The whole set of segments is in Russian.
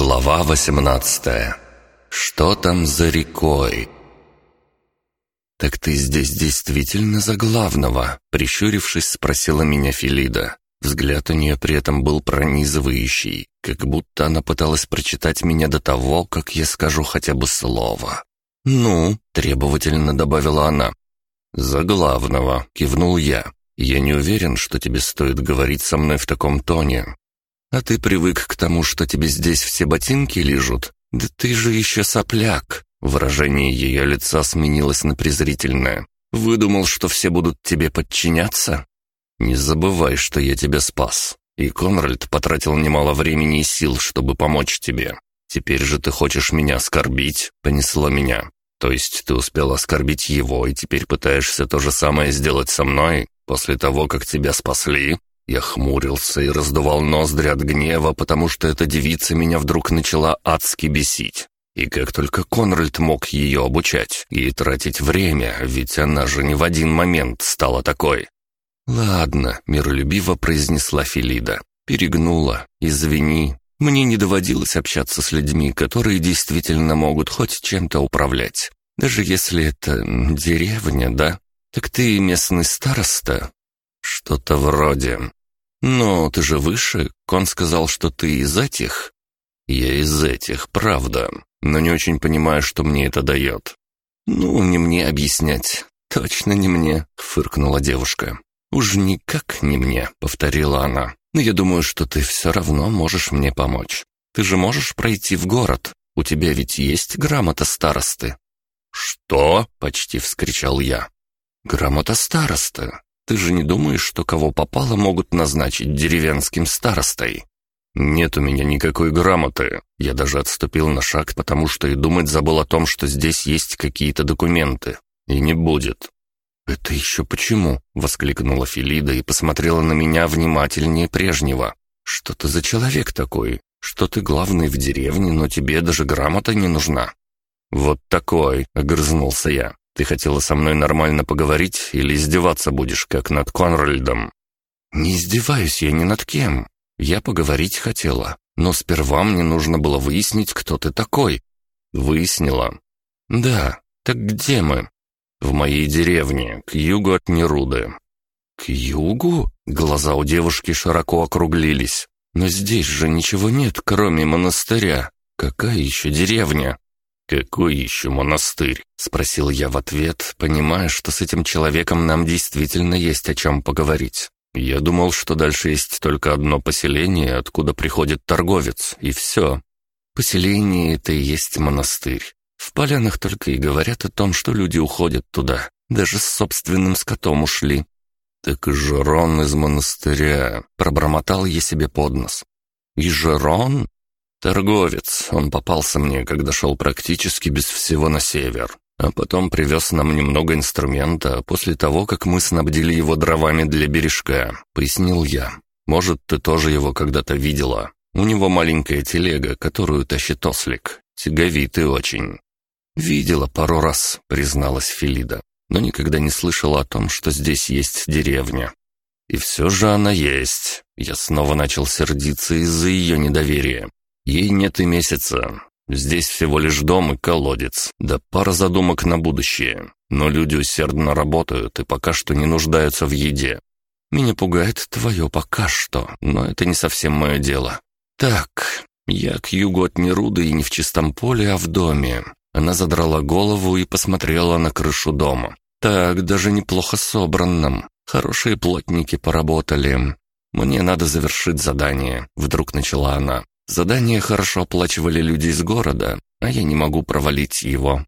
Глава 18. Что там за рекой? «Так ты здесь действительно за главного?» Прищурившись, спросила меня Филида. Взгляд у нее при этом был пронизывающий, как будто она пыталась прочитать меня до того, как я скажу хотя бы слово. «Ну?» — требовательно добавила она. «За главного», — кивнул я. «Я не уверен, что тебе стоит говорить со мной в таком тоне. А ты привык к тому, что тебе здесь все ботинки лижут? Да ты же еще сопляк!» Выражение ее лица сменилось на презрительное. «Выдумал, что все будут тебе подчиняться?» «Не забывай, что я тебя спас. И Конральд потратил немало времени и сил, чтобы помочь тебе. Теперь же ты хочешь меня оскорбить?» Понесло меня. «То есть ты успел оскорбить его, и теперь пытаешься то же самое сделать со мной, после того, как тебя спасли?» Я хмурился и раздувал ноздри от гнева, потому что эта девица меня вдруг начала адски бесить. И как только Конральд мог ее обучать и тратить время, ведь она же не в один момент стала такой. «Ладно», — миролюбиво произнесла Филида. «Перегнула. Извини. Мне не доводилось общаться с людьми, которые действительно могут хоть чем-то управлять. Даже если это деревня, да? Так ты местный староста?» «Что-то вроде. «Но ты же выше. Кон сказал, что ты из этих». «Я из этих, правда. Но не очень понимаю, что мне это дает». «Ну, не мне объяснять. Точно не мне», — фыркнула девушка. «Уж никак не мне», — повторила она. «Но я думаю, что ты все равно можешь мне помочь. Ты же можешь пройти в город. У тебя ведь есть грамота старосты». «Что?» — почти вскричал я. «Грамота староста. Ты же не думаешь, что кого попало могут назначить деревенским старостой?» «Нет у меня никакой грамоты. Я даже отступил на шаг, потому что и думать забыл о том, что здесь есть какие-то документы. И не будет». «Это еще почему?» — воскликнула Филида и посмотрела на меня внимательнее прежнего. «Что ты за человек такой? Что ты главный в деревне, но тебе даже грамота не нужна?» «Вот такой», — огрызнулся я. Ты хотела со мной нормально поговорить или издеваться будешь, как над Конральдом?» «Не издеваюсь я ни над кем. Я поговорить хотела, но сперва мне нужно было выяснить, кто ты такой». «Выяснила?» «Да. Так где мы?» «В моей деревне, к югу от Неруды». «К югу?» Глаза у девушки широко округлились. «Но здесь же ничего нет, кроме монастыря. Какая еще деревня?» «Какой еще монастырь?» — спросил я в ответ, понимая, что с этим человеком нам действительно есть о чем поговорить. Я думал, что дальше есть только одно поселение, откуда приходит торговец, и все. Поселение — это и есть монастырь. В полянах только и говорят о том, что люди уходят туда. Даже с собственным скотом ушли. «Так Жерон из монастыря», — пробормотал я себе под нос. «И Жерон? Торговец. Он попался мне, когда шел практически без всего на север. А потом привез нам немного инструмента после того, как мы снабдили его дровами для бережка, пояснил я. Может, ты тоже его когда-то видела. У него маленькая телега, которую тащит ослик. Тяговитый очень. «Видела пару раз», — призналась Филида, «но никогда не слышала о том, что здесь есть деревня». «И все же она есть». Я снова начал сердиться из-за ее недоверия. Ей нет и месяца. Здесь всего лишь дом и колодец, да пара задумок на будущее. Но люди усердно работают и пока что не нуждаются в еде. Меня пугает твое «пока что», но это не совсем мое дело. Так, я к югу от Неруды и не в чистом поле, а в доме. Она задрала голову и посмотрела на крышу дома. Так, даже неплохо собранным. Хорошие плотники поработали. Мне надо завершить задание, вдруг начала она. Задание хорошо оплачивали люди из города, а я не могу провалить его.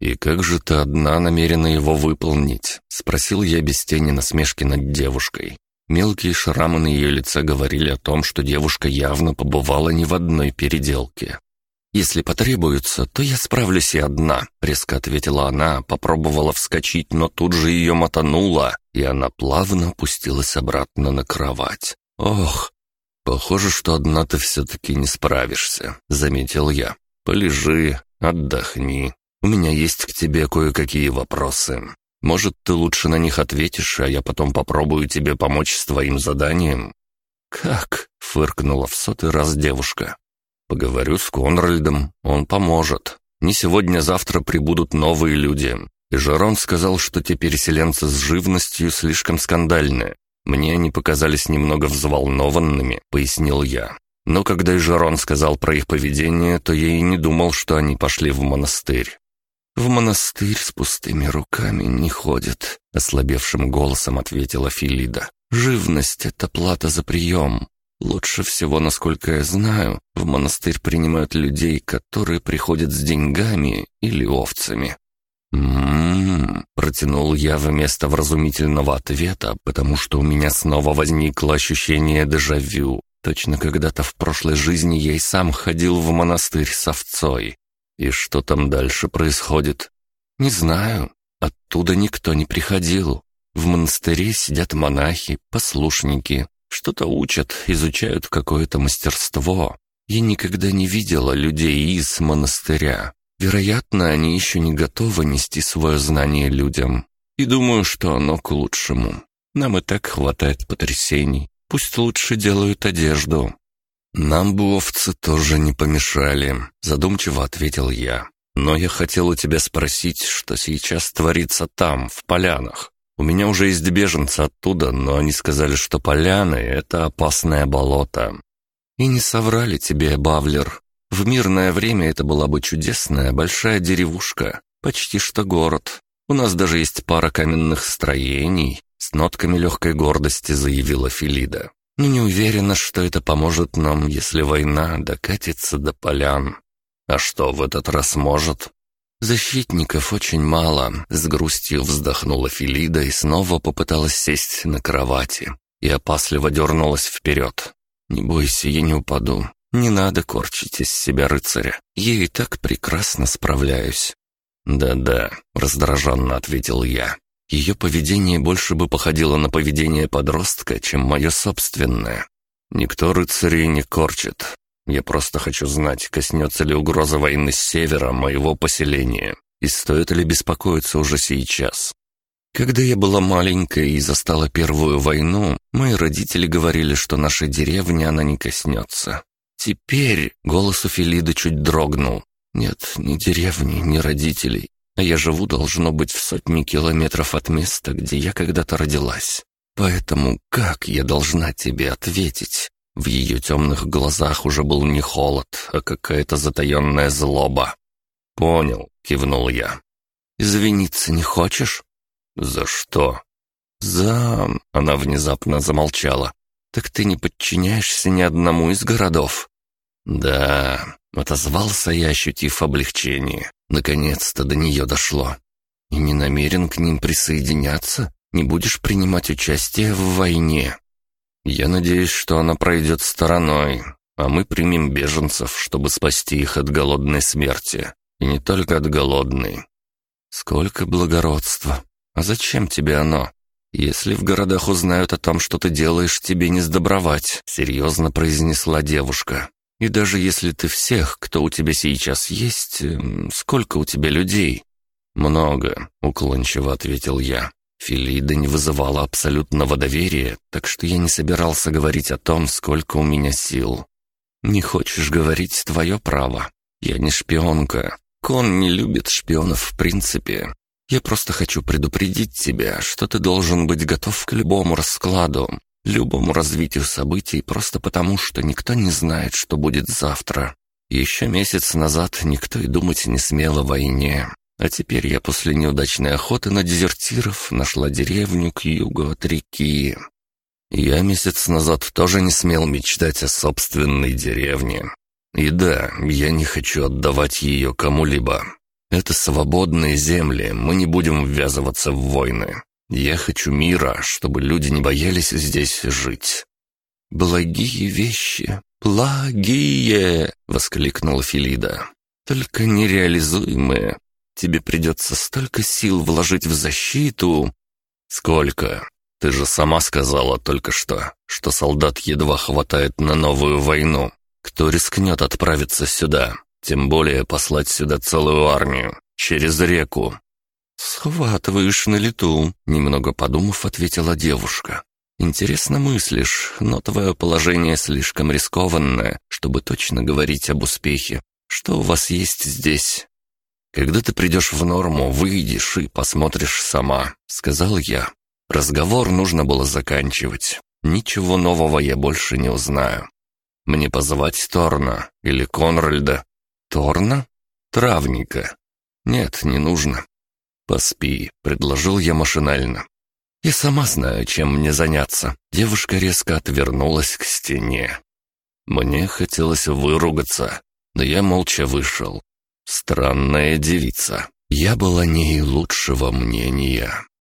«И как же ты одна намерена его выполнить?» — спросил я без тени насмешки над девушкой. Мелкие шрамы на ее лице говорили о том, что девушка явно побывала не в одной переделке. «Если потребуется, то я справлюсь и одна», — резко ответила она, попробовала вскочить, но тут же ее мотануло, и она плавно опустилась обратно на кровать. «Ох, «Похоже, что одна ты все-таки не справишься», — заметил я. «Полежи, отдохни. У меня есть к тебе кое-какие вопросы. Может, ты лучше на них ответишь, а я потом попробую тебе помочь с твоим заданием?» «Как?» — фыркнула в сотый раз девушка. Поговорю с Конральдом, он поможет. Не сегодня-завтра прибудут новые люди. И Жерон сказал, что те переселенцы с живностью слишком скандальны. Мне они показались немного взволнованными, пояснил я. Но когда Жерон сказал про их поведение, то я и не думал, что они пошли в монастырь. «В монастырь с пустыми руками не ходят», — ослабевшим голосом ответила Филида. «Живность — это плата за прием. Лучше всего, насколько я знаю, в монастырь принимают людей, которые приходят с деньгами или овцами. «М-м-м», протянул я вместо вразумительного ответа, потому что у меня снова возникло ощущение дежавю. Точно когда-то в прошлой жизни я и сам ходил в монастырь с овцой. И что там дальше происходит? Не знаю. Оттуда никто не приходил. В монастыре сидят монахи, послушники, что-то учат, изучают какое-то мастерство. Я никогда не видела людей из монастыря. Вероятно, они еще не готовы нести свое знание людям. И думаю, что оно к лучшему. Нам и так хватает потрясений. Пусть лучше делают одежду». «Нам бы овцы тоже не помешали», — задумчиво ответил я. «Но я хотел у тебя спросить, что сейчас творится там, в полянах. У меня уже есть беженцы оттуда, но они сказали, что поляны — это опасное болото. И не соврали тебе, Бавлер. В мирное время это была бы чудесная большая деревушка, почти что город. У нас даже есть пара каменных строений, с нотками легкой гордости заявила Филида. Но не уверена, что это поможет нам, если война докатится до полян. А что в этот раз может? «Защитников очень мало», — с грустью вздохнула Филида и снова попыталась сесть на кровати. И опасливо дернулась вперед. «Не бойся, я не упаду. Не надо корчить из себя рыцаря. Я и так прекрасно справляюсь». «Да-да», — раздраженно ответил я. Ее поведение больше бы походило на поведение подростка, чем мое собственное. Никто рыцарей не корчит. Я просто хочу знать, коснется ли угроза войны с севера моего поселения, и стоит ли беспокоиться уже сейчас. Когда я была маленькой и застала первую войну, мои родители говорили, что нашей деревни она не коснется. Теперь голос у Филиды чуть дрогнул. Нет, ни деревни, ни родителей. А я живу, должно быть, в сотни километров от места, где я когда-то родилась. Поэтому как я должна тебе ответить? В ее темных глазах уже был не холод, а какая-то затаенная злоба. «Понял», — кивнул я. «Извиниться не хочешь?» «За что?» «За...» — она внезапно замолчала. «Так ты не подчиняешься ни одному из городов?» «Да...» — отозвался я, ощутив облегчение. Наконец-то до нее дошло. «И не намерен к ним присоединяться? Не будешь принимать участие в войне?» Я надеюсь, что она пройдет стороной, а мы примем беженцев, чтобы спасти их от голодной смерти. И не только от голодной. Сколько благородства. А зачем тебе оно? Если в городах узнают о том, что ты делаешь, тебе не сдобровать, серьезно произнесла девушка. И даже если ты всех, кто у тебя сейчас есть, эм, сколько у тебя людей? Много, уклончиво ответил я. Филида не вызывала абсолютного доверия, так что я не собирался говорить о том, сколько у меня сил. «Не хочешь говорить твое право. Я не шпионка. Кон не любит шпионов в принципе. Я просто хочу предупредить тебя, что ты должен быть готов к любому раскладу, любому развитию событий, просто потому, что никто не знает, что будет завтра. Еще месяц назад никто и думать не смел о войне. А теперь я после неудачной охоты на дезертиров нашла деревню к югу от реки. Я месяц назад тоже не смел мечтать о собственной деревне. И да, я не хочу отдавать ее кому-либо. Это свободные земли, мы не будем ввязываться в войны. Я хочу мира, чтобы люди не боялись здесь жить». «Благие вещи, благие!» — воскликнула Филида. «Только нереализуемые. Тебе придется столько сил вложить в защиту». «Сколько? Ты же сама сказала только что, что солдат едва хватает на новую войну. Кто рискнет отправиться сюда? Тем более послать сюда целую армию. Через реку». «Схватываешь на лету», — немного подумав, ответила девушка. «Интересно мыслишь, но твое положение слишком рискованное, чтобы точно говорить об успехе. Что у вас есть здесь?» «Когда ты придешь в норму, выйдешь и посмотришь сама», — сказал я. Разговор нужно было заканчивать. Ничего нового я больше не узнаю. Мне позвать Торна или Конральда? Торна? Травника. Нет, не нужно. Поспи, предложил я машинально. Я сама знаю, чем мне заняться. Девушка резко отвернулась к стене. Мне хотелось выругаться, но я молча вышел. Странная девица. Я была не лучшего мнения.